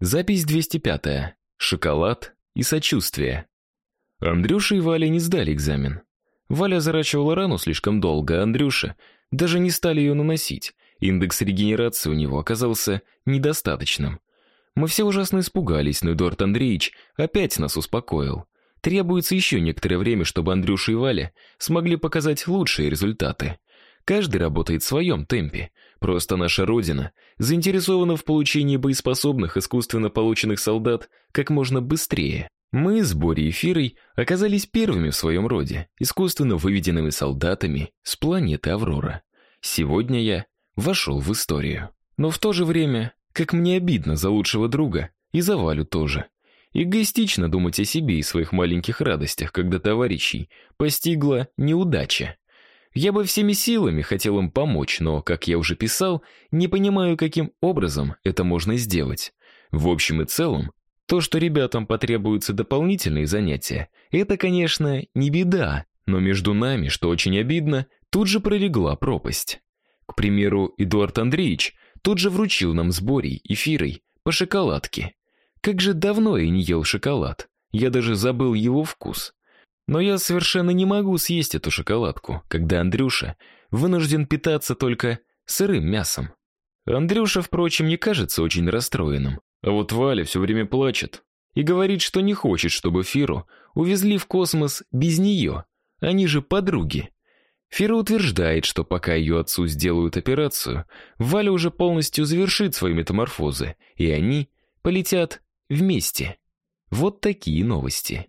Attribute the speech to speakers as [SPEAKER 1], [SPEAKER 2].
[SPEAKER 1] Запись 205. Шоколад и сочувствие. Андрюша и Валя не сдали экзамен. Валя заращивала рану слишком долго, а Андрюша даже не стали ее наносить. Индекс регенерации у него оказался недостаточным. Мы все ужасно испугались, но Эдуард Андреевич опять нас успокоил. Требуется еще некоторое время, чтобы Андрюша и Валя смогли показать лучшие результаты. Каждый работает в своем темпе. Просто наша родина заинтересована в получении боеспособных искусственно полученных солдат как можно быстрее. Мы с Борей и Фирой оказались первыми в своем роде, искусственно выведенными солдатами с планеты Аврора. Сегодня я вошел в историю. Но в то же время, как мне обидно за лучшего друга и за Валю тоже. Эгоистично думать о себе и своих маленьких радостях, когда товарищей постигла неудача. Я бы всеми силами хотел им помочь, но, как я уже писал, не понимаю, каким образом это можно сделать. В общем и целом, то, что ребятам потребуются дополнительные занятия, это, конечно, не беда, но между нами, что очень обидно, тут же пролегла пропасть. К примеру, Эдуард Андреевич тут же вручил нам с Борей и по шоколадке. Как же давно я не ел шоколад. Я даже забыл его вкус. Но я совершенно не могу съесть эту шоколадку, когда Андрюша вынужден питаться только сырым мясом. Андрюша, впрочем, не кажется очень расстроенным, а вот Валя все время плачет и говорит, что не хочет, чтобы Фиру увезли в космос без нее. Они же подруги. Фира утверждает, что пока ее отцу сделают операцию, Валя уже полностью завершит свои метаморфозы, и они полетят вместе. Вот такие новости.